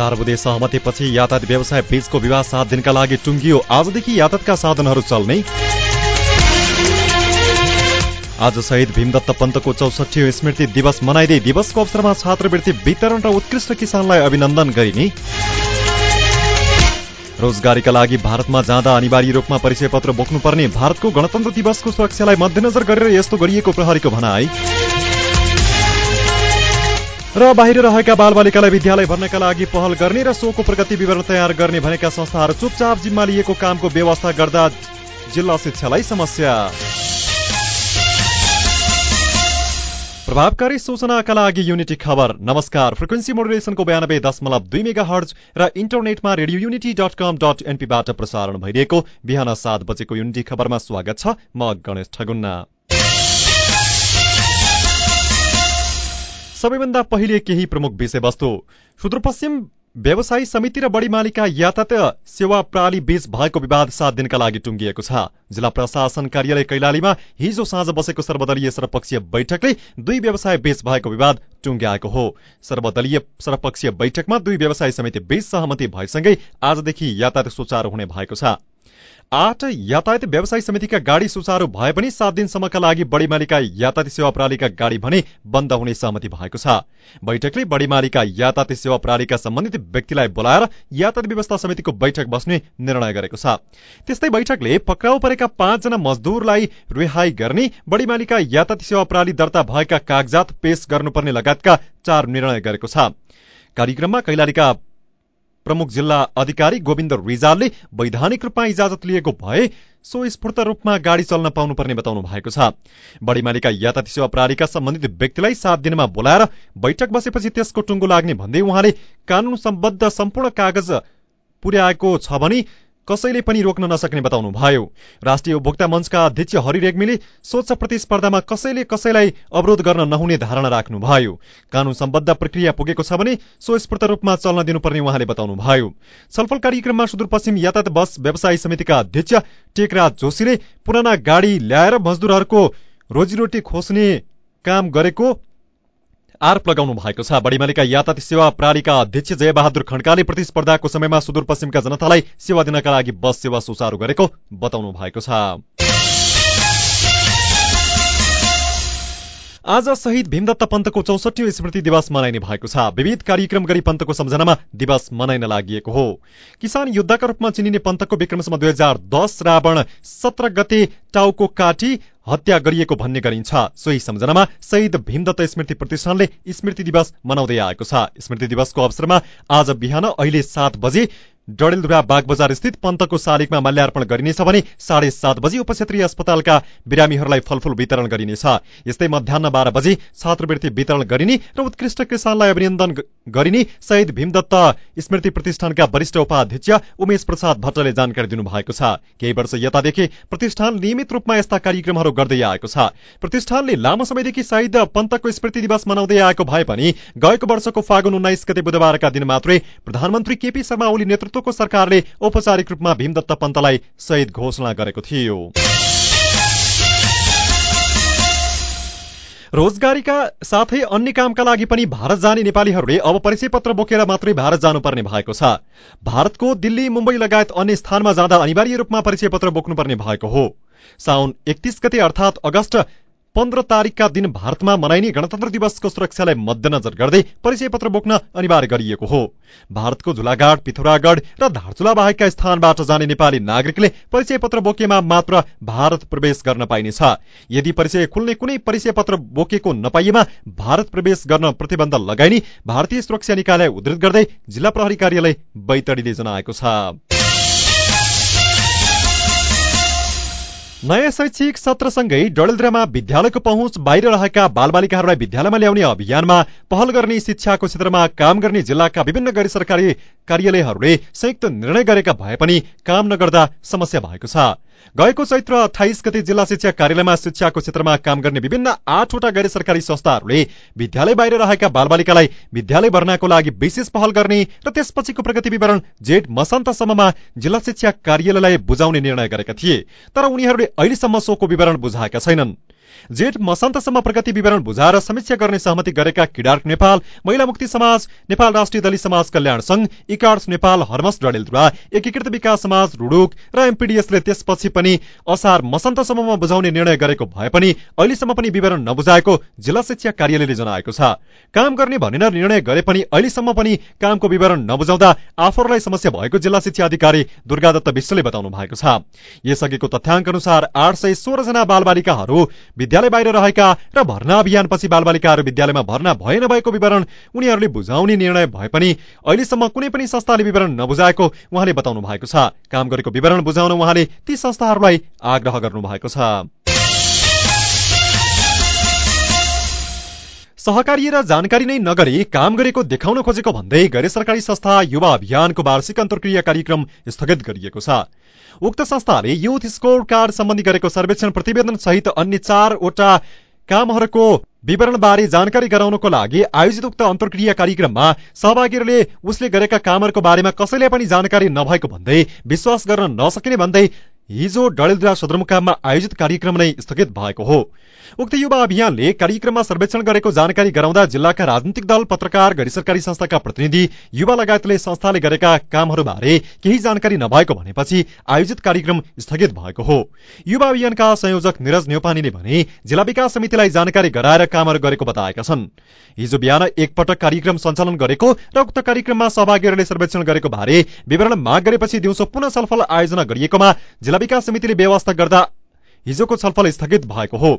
चार बुधे सहमतिपछि यातायात व्यवसाय बीचको विवाह सात दिनका लागि टुङ्गियो। आजदेखि यातायातका साधनहरू चल्ने। आज शहीद भीमदत्त पन्तको चौसठी स्मृति दिवस मनाइँदै दिवसको अवसरमा छात्रवृत्ति वितरण र उत्कृष्ट किसानलाई अभिनन्दन गरिने। रोजगारीका लागि भारतमा जाँदा अनिवार्य रूपमा परिचय पत्र बोक्नुपर्ने भारतको गणतन्त्र दिवसको सुरक्षालाई मध्यनजर गरेर यस्तो गरिएको प्रहरीको भनाई। र बाहिर रहेका बालबालिकालाई विद्यालय भर्नका लागि पहल गर्ने र सोको प्रगति विवरण तयार गर्ने भनेका संस्थाहरू चुपचाप जिम्मा लिएको कामको व्यवस्था गर्दा जिल्ला शिक्षालाई समस्या। प्रभावकारी सूचनाका लागि युनिटी खबर। नमस्कार। फ्रिक्वेन्सी मोडुलेसनको बयानब्बे दशमलव दुई मेगा हर्ज र इन्टरनेटमा radio unity dot com dot एनपीबाट प्रसारण भइरहेको बिहान सात बजेको युनिटी खबरमा स्वागत छ म गणेश ठगुन्ना। सबैभन्दा पहिले केही प्रमुख विषयवस्तु। सुदूरपश्चिम व्यवसायी समिति र बढी मालिका यातायात सेवा प्रणाली बीच भएको विवाद सात दिनका लागि टुङ्गिएको छ। जिल्ला प्रशासन कार्यालय कैलालीमा हिजो साँझ बसेको सर्वदलीय सर्वपक्षीय बैठकले दुई व्यवसाय बीच भएको विवाद टुङ्ग्याएको हो। सर्वदलीय सर्वपक्षीय बैठकमा दुई व्यवसाय समिति बीच सहमति भएसँगै आजदेखि यातायात सुचारू हुने भएको छ। आठ यातायात व्यवसाय समितिका गाडी सुचारू भए पनि सात दिनसम्मका लागि बढी मालिका यातायात सेवा प्रणालीका गाडी भने बन्द हुने सहमति भएको छ। बैठकले बढी मालिका यातायात सेवा प्रणालीका सम्बन्धित व्यक्तिलाई बोलाएर यातायात व्यवस्था समितिको बैठक बस्ने निर्णय गरेको छ। त्यस्तै बैठकले पक्राउ परेका पाँचजना मजदुरलाई रिहाई गर्ने बढी मालिका यातायात सेवा प्रणाली दर्ता भएका कागजात पेश गर्नुपर्ने लगायतका चार निर्णय गरेको छ। कार्यक्रममा कैलालीका प्रमुख जिल्ला अधिकारी गोविन्द रिजालले वैधानिक रूपमा इजाजत लिएको भए सो स्फूर्त रूपमा गाडी चल्न पाउनुपर्ने बताउनु भएको छ। बढी मालिका यातायात सेवा प्रणालीका सम्बन्धित व्यक्तिलाई सात दिनमा बोलाएर बैठक बसेपछि त्यसको टुङ्गो लाग्ने भन्दै उहाँले कानून सम्बद्ध सम्पूर्ण कागज पुर्याएको छ भने कसैले पनि रोक्न नसक्ने बताउनु भयो। राष्ट्रिय उपभोक्ता मञ्चका अध्यक्ष हरि रेग्मीले स्वच्छ प्रतिस्पर्धामा कसैले कसैलाई अवरोध गर्न नहुने धारणा राख्नुभयो कानून सम्बद्ध प्रक्रिया पुगेको छ भने सो स्फूर्त रूपमा चल्न दिनुपर्ने उहाँले बताउनु भयो। छलफल कार्यक्रममा सुदूरपश्चिम यातायात बस व्यवसायी समितिका अध्यक्ष टेकराज जोशीले पुराना गाडी ल्याएर मजदुरहरूको रोजीरोटी खोज्ने काम गरेको आरोप लगाउनु भएको छ। बढीमालिका यातायात सेवा प्रणालीका अध्यक्ष जयबहादुर खड्काले प्रतिस्पर्धाको समयमा सुदूरपश्चिमका जनतालाई सेवा दिनका लागि बस सेवा सुचारू गरेको बताउनु भएको छ। आज शहीद भीमदत्त पन्तको चौसठी स्मृति दिवस मनाइने भएको छ। विविध कार्यक्रम गरी पन्तको सम्झनामा दिवस मनाइन लागि हो। किसान युद्धका रूपमा चिनिने पन्तको विक्रमसम्म दुई हजार दस रावण सत्र गते टाउको काटी हत्या गरिएको भन्ने गरिन्छ। सोही सम्झनामा शहीद भीमदत्त स्मृति प्रतिष्ठानले स्मृति दिवस मनाउँदै आएको छ। स्मृति दिवसको अवसरमा आज बिहान अहिले सात बजे डडेलधुरा बागबजार स्थित पन्तको शालिगमा माल्यार्पण गरिनेछ भने साढे सात बजी उपक्षेत्रीय अस्पतालका बिरामीहरूलाई फलफूल वितरण गरिनेछ। यस्तै मध्याह बाह्र बजी छात्रवृत्ति वितरण गरिने र उत्कृष्ट किसानलाई अभिनन्दन गरिने शहीद भीमदत्त स्मृति प्रतिष्ठानका वरिष्ठ उपाध्यक्ष उमेश प्रसाद भट्टले जानकारी दिनुभएको छ। केही वर्ष यतादेखि प्रतिष्ठान नियमित रूपमा यस्ता कार्यक्रमहरू गर्दै आएको छ। प्रतिष्ठानले लामो समयदेखि शहीद पन्तको स्मृति दिवस मनाउँदै आएको भए पनि गएको वर्षको फागुन उन्नाइस गते बुधबारका दिन मात्रै प्रधानमन्त्री केपी शर्मा ओली नेतृत्व नेतृत्वको सरकारले औपचारिक रूपमा भीमदत्त पन्तलाई शहीद घोषणा गरेको थियो। रोजगारीका साथै अन्य कामका लागि पनि भारत जाने नेपालीहरूले अब परिचय पत्र बोकेर मात्रै भारत जानुपर्ने भएको छ। भारतको दिल्ली मुम्बई लगायत अन्य स्थानमा जाँदा अनिवार्य रूपमा परिचय पत्र बोक्नुपर्ने भएको हो। साउन एकतिस गते अर्थात् अगस्त पन्ध्र तारिकका दिन भारतमा मनाइने गणतन्त्र दिवसको सुरक्षालाई मध्यनजर गर्दै परिचय पत्र बोक्न अनिवार्य गरिएको हो। भारतको झुलाघाट पिथौरागढ र धारचुला बाहेकका स्थानबाट जाने नेपाली नागरिकले परिचय पत्र बोकेमा मात्र भारत प्रवेश गर्न पाइनेछ। यदि परिचय खुल्ने कुनै परिचय पत्र बोकेको नपाइएमा भारत प्रवेश गर्न प्रतिबन्ध लगाइने भारतीय सुरक्षा निकायलाई उद्धृत गर्दै जिल्ला प्रहरी कार्यालय बैतडीले जनाएको छ। नयाँ शैक्षिक सत्रसँगै डडेलधुरामा विद्यालयको पहुँच बाहिर रहेका बालबालिकाहरूलाई विद्यालयमा ल्याउने अभियानमा पहल गर्ने शिक्षाको क्षेत्रमा काम गर्ने जिल्लाका विभिन्न गैर सरकारी कार्यालयहरूले संयुक्त निर्णय गरेका भए पनि काम नगर्दा समस्या भएको छ। गएको चैत्र अठाइस गते जिल्ला शिक्षा कार्यालयमा शिक्षाको क्षेत्रमा काम गर्ने विभिन्न आठवटा गैर सरकारी संस्थाहरूले विद्यालय बाहिर रहेका बालबालिकालाई विद्यालय भर्नाको लागि विशेष पहल गर्ने र त्यसपछिको प्रगति विवरण जेठ मसान्तसम्ममा जिल्ला शिक्षा कार्यालयलाई बुझाउने निर्णय गरेका थिए तर उनीहरूले अहिलेसम्म सोको विवरण बुझाएका छैनन्। जेठ मसान्तसम्म प्रगति विवरण बुझाएर समीक्षा गर्ने सहमति गरेका किडार्क नेपाल महिला मुक्ति समाज नेपाल राष्ट्रिय दलित समाज कल्याण संघ इकार्स नेपाल हर्मस डडेलधुरा एकीकृत विकास समाज रुडुक र एमपीडीएसले त्यसपछि पनि असार मसान्तसम्ममा बुझाउने निर्णय गरेको भए पनि अहिलेसम्म पनि विवरण नबुझाएको जिल्ला शिक्षा कार्यालयले जनाएको छ। काम गर्ने भनेर निर्णय गरे पनि अहिलेसम्म पनि कामको विवरण नबुझाउँदा आफूहरूलाई समस्या भएको जिल्ला शिक्षा अधिकारी दुर्गादत्त विश्वले बताउनु भएको छ। यसअघिको तथ्याङ्क अनुसार आठ सय सोह्रजना बालबालिकाहरू विद्यालय बाहिर रहेका र भर्ना अभियानपछि बालबालिकाहरू विद्यालयमा भर्ना भए नभएको विवरण उनीहरूले बुझाउने निर्णय भए पनि अहिलेसम्म कुनै पनि संस्थाले विवरण नबुझाएको उहाँले बताउनु भएको छ। काम गरेको विवरण बुझाउन उहाँले ती संस्थाहरूलाई आग्रह गर्नु भएको छ। सहकारी र जानकारी नै नगरी काम गरेको देखाउन खोजेको भन्दै गैर सरकारी संस्था युवा अभियानको वार्षिक अन्तर्क्रिया कार्यक्रम स्थगित गरिएको छ। उक्त संस्थाले युथ स्कोर कार्ड सम्बन्धी गरेको सर्वेक्षण प्रतिवेदन सहित अन्य चारवटा कामहरूको विवरणबारे जानकारी गराउनको लागि आयोजित उक्त अन्तर्क्रिया कार्यक्रममा सहभागीहरूले उसले गरेका कामहरूको बारेमा कसैलाई पनि जानकारी नभएको भन्दै विश्वास गर्न नसकिने भन्दै हिजो डडेलधुरा सदरमुकाममा आयोजित कार्यक्रम नै स्थगित भएको हो। उक्त युवा अभियानले कार्यक्रममा सर्वेक्षण गरेको जानकारी गराउँदा जिल्लाका राजनीतिक दल पत्रकार गैर सरकारी संस्थाका प्रतिनिधि युवा लगायतले संस्थाले गरेका कामहरूबारे केही जानकारी नभएको भनेपछि आयोजित कार्यक्रम स्थगित भएको हो। युवा अभियानका संयोजक निरज नेौपानीले भने जिल्ला विकास समितिलाई जानकारी गराएर कामहरू गरेको बताएका छन्। हिजो बिहान एकपटक कार्यक्रम सञ्चालन गरेको र उक्त कार्यक्रममा सहभागीहरूले सर्वेक्षण गरेको बारे विवरण माग गरेपछि दिउँसो पुनः छलफल आयोजना गरिएकोमा विकास समितिले व्यवस्था गर्दा हिजोको छलफल स्थगित भएको हो।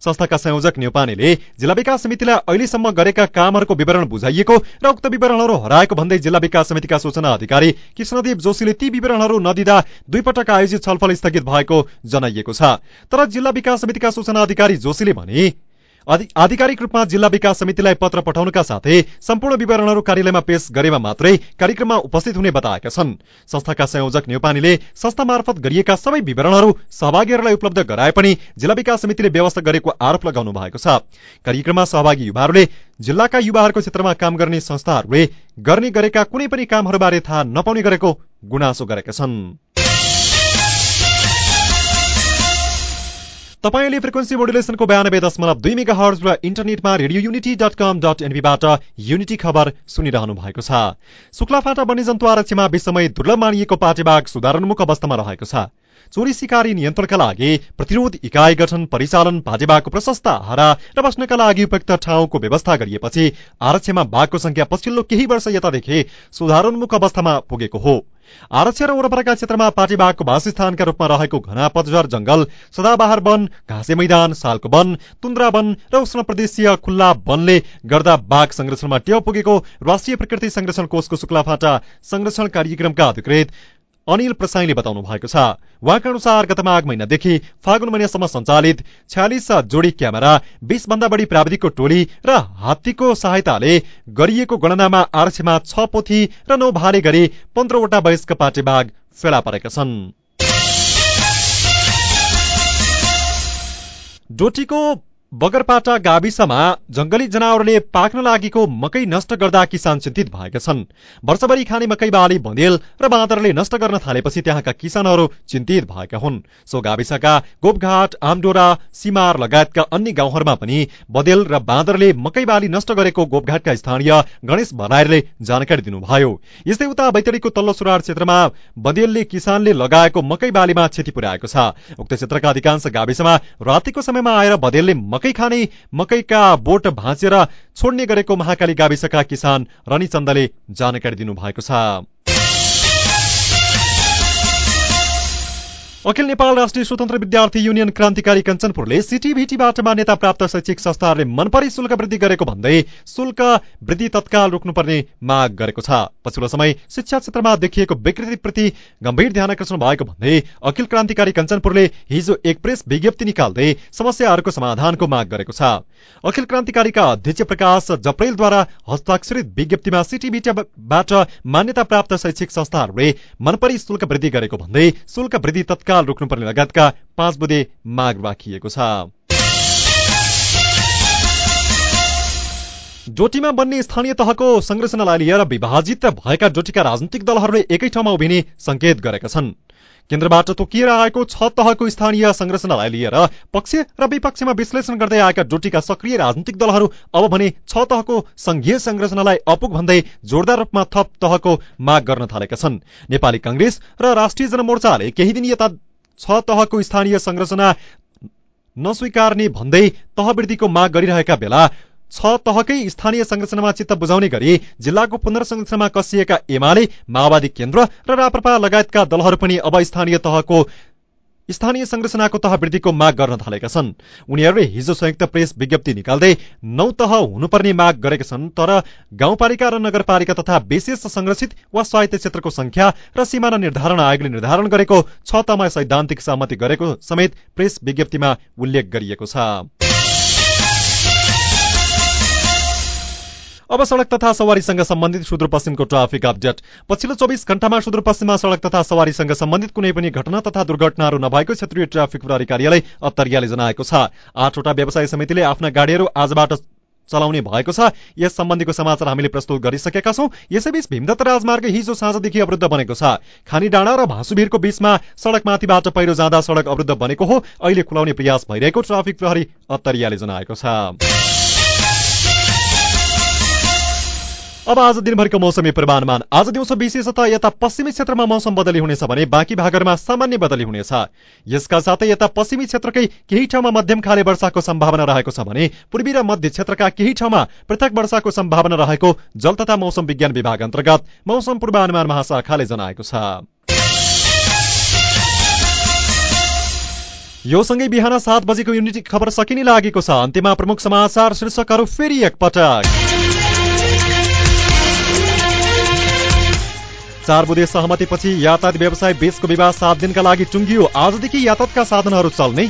संस्थाका संयोजक न्यौपानेले जिल्ला विकास समितिलाई अहिलेसम्म गरेका कामहरूको विवरण बुझाइएको र उक्त विवरणहरू हराएको भन्दै जिल्ला विकास समितिका सूचना अधिकारी कृष्णदेव जोशीले ती विवरणहरू नदिँदा दुई पटक आयोजित छलफल स्थगित भएको जनाइएको छ। तर जिल्ला विकास समितिका सूचना अधिकारी जोशीले भने आधिकारिक रूपमा जिल्ला विकास समितिलाई पत्र पठाउनुका साथै सम्पूर्ण विवरणहरू कार्यालयमा पेश गरेमा मात्रै कार्यक्रममा उपस्थित हुने बताएका छन्। संस्थाका संयोजक नेपानीले संस्था मार्फत गरिएका सबै विवरणहरू सहभागीहरूलाई उपलब्ध गराए पनि जिल्ला विकास समितिले व्यवस्था गरेको आरोप लगाउनु भएको छ। कार्यक्रममा सहभागी युवाहरूले जिल्लाका युवाहरूको क्षेत्रमा काम गर्ने संस्थाहरूले गर्ने गरेका कुनै पनि कामहरूबारे थाहा नपाउने गरेको गुनासो गरेका छन्। तपाईँले फ्रिक्वेन्सी मोडुलेसनको बयानब्बे दशमलव दुई मेगा हर्ज र इन्टरनेटमा radio unity dot com dot एनबीबाट unity खबर सुनिरहनु भएको छ। शुक्लाफाटा वन्यजन्तु आरक्षमा विश्वमै दुर्लभ मानिएको पाटेबाग सुधारोन्मुख अवस्थामा रहेको छ। चोरी सिकारी नियन्त्रणका लागि प्रतिरोध इकाइ गठन परिचालन भाजेबाको प्रशस्त आहारा र बस्नका लागि उपयुक्त ठाउँको व्यवस्था गरिएपछि आरक्षमा बाघको संख्या पछिल्लो केही वर्ष यतादेखि सुधारोन्मुख अवस्थामा पुगेको हो। आरक्ष र वरपरका क्षेत्रमा पाटीबाघको वासस्थानका रूपमा रहेको घना पतझर जंगल सदाबहार वन घाँसे मैदान सालको वन तुन्द्रा वन र उष्ण प्रदेशीय खुल्ला वनले गर्दा बाघ संरक्षणमा टेउ पुगेको राष्ट्रिय प्रकृति संरक्षण कोषको शुक्लाफाटा संरक्षण कार्यक्रमका अधिकृत अनिल प्रसाईले बताउनु भएको छ उहाँका अनुसार गत माघ महिनादेखि फागुन महिनासम्म सञ्चालित छ्यालिस जोडी क्यामेरा बीस भन्दा बढी प्राविधिकको टोली र हात्तीको सहायताले गरिएको गणनामा आरक्षमा छ पोथी र नौ भाले गरी पन्ध्रवटा वयस्क पाटे बाघ फेला परेका छन्। डोटीको बगरपाटा गाविसमा जंगली जनावरले पाक्न लागेको मकै नष्ट गर्दा किसान चिन्तित भएका छन्। वर्षभरि खाने मकै बाली बँदेल र बाँदरले नष्ट गर्न थालेपछि त्यहाँका किसानहरू चिन्तित भएका हुन्। सो गाविसका गोपघाट आमडोरा सिमार लगायतका अन्य गाउँहरूमा पनि बँदेल र बाँदरले मकै बाली नष्ट गरेको गोपघाटका स्थानीय गणेश भनायरले जानकारी दिनुभयो। यस्तै उता बैतडीको तल्लो सुरार क्षेत्रमा बँदेलले किसानले लगाएको मकै बालीमा क्षति पुर्याएको छ। उक्त क्षेत्रका अधिकांश गाविसमा रातिको समयमा आएर बँदेलले मकै खाने मकैका बोट भाँचेर छोड्ने गरेको महाकाली गाविसका किसान रनिचन्दले जानकारी दिनुभएको छ। अखिल नेपाल राष्ट्रिय स्वतन्त्र विद्यार्थी युनियन क्रान्तिकारी कञ्चनपुरले सिटिभिटीबाट मान्यता प्राप्त शैक्षिक संस्थाहरूले मनपरी शुल्क वृद्धि गरेको भन्दै शुल्क वृद्धि तत्काल रोक्नुपर्ने माग गरेको छ। पछिल्लो समय शिक्षा क्षेत्रमा देखिएको विकृतिप्रति गम्भीर ध्यान आकर्षण भएको भन्दै अखिल क्रान्तिकारी कञ्चनपुरले हिजो एक प्रेस विज्ञप्ति निकाल्दै समस्याहरूको समाधानको माग गरेको छ। अखिल क्रान्तिकारीका अध्यक्ष प्रकाश जप्रेलद्वारा हस्ताक्षरित विज्ञप्तिमा सिटिभिटीबाट मान्यता प्राप्त शैक्षिक संस्थाहरूले मनपरी शुल्क वृद्धि गरेको भन्दै शुल्क वृद्धि तत्काल तत्काल रोक्नुपर्ने लगायतका पाँच बुधे माग राखिएको छ। डोटीमा बन्ने स्थानीय तहको संरचनालाई लिएर विभाजित भएका डोटीका राजनीतिक दलहरूले एकै ठाउँमा उभिने संकेत गरेका छन्। केन्द्रबाट तोकिएर आएको छ तहको स्थानीय संरचनालाई लिएर पक्ष र विपक्षमा विश्लेषण गर्दै आएका डोटीका सक्रिय राजनीतिक दलहरू अब भने छ तहको संघीय संरचनालाई अपुग भन्दै जोरदार रूपमा थप तहको माग गर्न थालेका छन्। नेपाली कंग्रेस र राष्ट्रिय जनमोर्चाले केही दिन यता छ तहको स्थानीय संरचना नस्वीकार्ने भन्दै तहवृद्धिको माग गरिरहेका बेला छ तहकै स्थानीय संरचनामा चित्त बुझाउने गरी जिल्लाको पुनर्संरचनामा कसिएका एमाले माओवादी केन्द्र र राप्रपा लगायतका दलहरू पनि अब स्थानीय तहको स्थानीय संरचनाको तह वृद्धिको माग गर्न थालेका छन्। उनीहरूले हिजो संयुक्त प्रेस विज्ञप्ति निकाल्दै नौ तह हुनुपर्ने माग गरेका छन् तर गाउँपालिका र नगरपालिका तथा विशेष संरक्षित वा स्वायत्त क्षेत्रको संख्या र सिमाना निर्धारण आयोगले निर्धारण गरेको छ तहमा सैद्धान्तिक सहमति गरेको समेत प्रेस विज्ञप्तिमा उल्लेख गरिएको छ। अब सड़क तथा सवारीसँग सम्बन्धित सुदूरपश्चिमको ट्राफिक अपडेट। पछिल्लो चौबिस घण्टामा सुदूरपश्चिममा सड़क तथा सवारीसँग सम्बन्धित कुनै पनि घटना तथा दुर्घटनाहरू नभएको क्षेत्रीय ट्राफिक प्रहरी कार्यालय अत्तरियाले जनाएको छ। आठवटा व्यवसाय समितिले आफ्ना गाड़ीहरू आजबाट चलाउने भएको छ। यस सम्बन्धीको समाचार हामीले प्रस्तुत गरिसकेका छौं। यसैबीच भीमदत्त राजमार्ग हिजो साँझदेखि अवरुद्ध बनेको छ। खानी डाँडा र भाँसुभिरको बीचमा सड़कमाथिबाट पहिरो जाँदा सड़क अवरुद्ध बनेको हो। अहिले खुलाउने प्रयास भइरहेको ट्राफिक प्रहरी अत्तरियाले जनाएको छ। अब आज दिनभरिको मौसमी पूर्वानुमान। आज दिउँसो विशेषतः यता पश्चिमी क्षेत्रमा मौसम बदली हुनेछ भने बाँकी भागहरूमा सामान्य बदली हुनेछ। यसका साथै यता पश्चिमी क्षेत्रकै केही ठाउँमा मध्यम खाले वर्षाको सम्भावना रहेको छ भने पूर्वी र मध्य क्षेत्रका केही ठाउँमा पृथक वर्षाको सम्भावना रहेको जल तथा मौसम विज्ञान विभाग अन्तर्गत मौसम पूर्वानुमान महाशाखाले जनाएको छ। यो सँगै बिहान सात बजेको युनिटी खबर सकिने लागेको छ। अन्त्यमा प्रमुख समाचार शीर्षकहरू फेरि एकपटक। चार बुधे सहमतिपछि यातायात व्यवसाय बीचको विवाद सात दिनका लागि टुङ्गियो आजदेखि यातायातका साधनहरू चल्ने।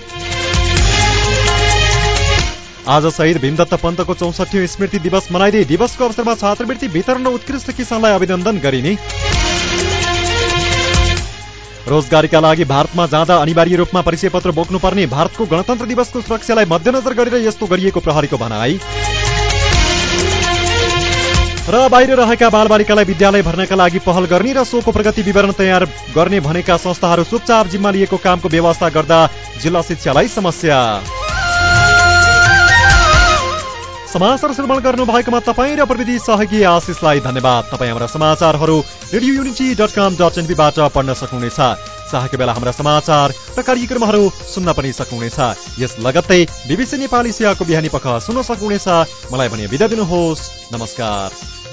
आज शहीद भीमदत्त पन्तको चौसठी स्मृति दिवस मनाइँदै दिवसको अवसरमा छात्रवृत्ति वितरण र उत्कृष्ट किसानलाई अभिनन्दन गरिने। रोजगारीका लागि भारतमा जाँदा अनिवार्य रूपमा परिचय पत्र बोक्नुपर्ने भारतको गणतन्त्र दिवसको सुरक्षालाई मध्यनजर गरेर यस्तो गरिएको प्रहरीको भनाई। र बाहिर रहेका बालबालिकालाई विद्यालय भर्नका लागि पहल गर्ने र सोको प्रगति विवरण तयार गर्ने भनेका संस्थाहरू चुपचाप जिम्मा लिएको कामको व्यवस्था गर्दा जिल्ला शिक्षालाई समस्या। समाचार श्रवण गर्नु भएकोमा तपाईँ र प्रविधि सहयोगी आशिषलाई धन्यवाद। तपाईँ हाम्रा समाचारहरू radio unity dot com dot एनपीबाट पढ्न सक्नुहुनेछ। चाहेको बेला हाम्रा समाचार। र कार्यक्रमहरू सुन्न पनि सक्नुहुनेछ। यस लगत्तै बिबिसी नेपाली सेवाको बिहानी पख सुन्न सक्नुहुनेछ। मलाई भने बिदा दिनुहोस्। नमस्कार।